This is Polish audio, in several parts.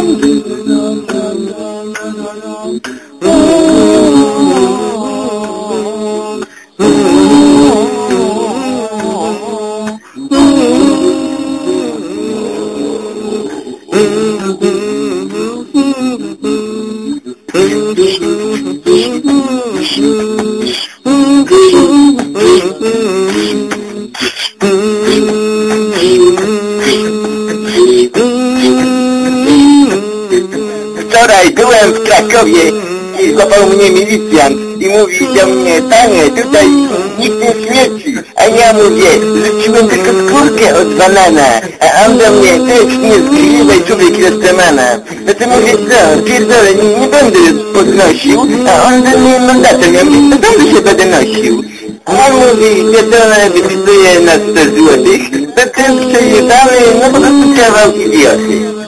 I'm moving on. Wczoraj byłem w Krakowie i złapał mnie milicjant i mówi do mnie, panie, tutaj nikt nie śmierci. A ja mówię, rzuciłem tylko skórkę od banana. A on do mnie, ty nie zgrzewaj człowiek Rastamana. No to mówię, co, pierdolę, nie, nie będę podnosił. A on do mnie mandatem, ja mówię, to będę się będę nosił. A on mówi, pierdolę, wypisuje na 100 złotych. To ten przejebany, no po prostu kawał idioty.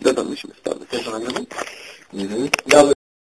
Dodam, myśmy stały też nagrywam. Mhm. Ja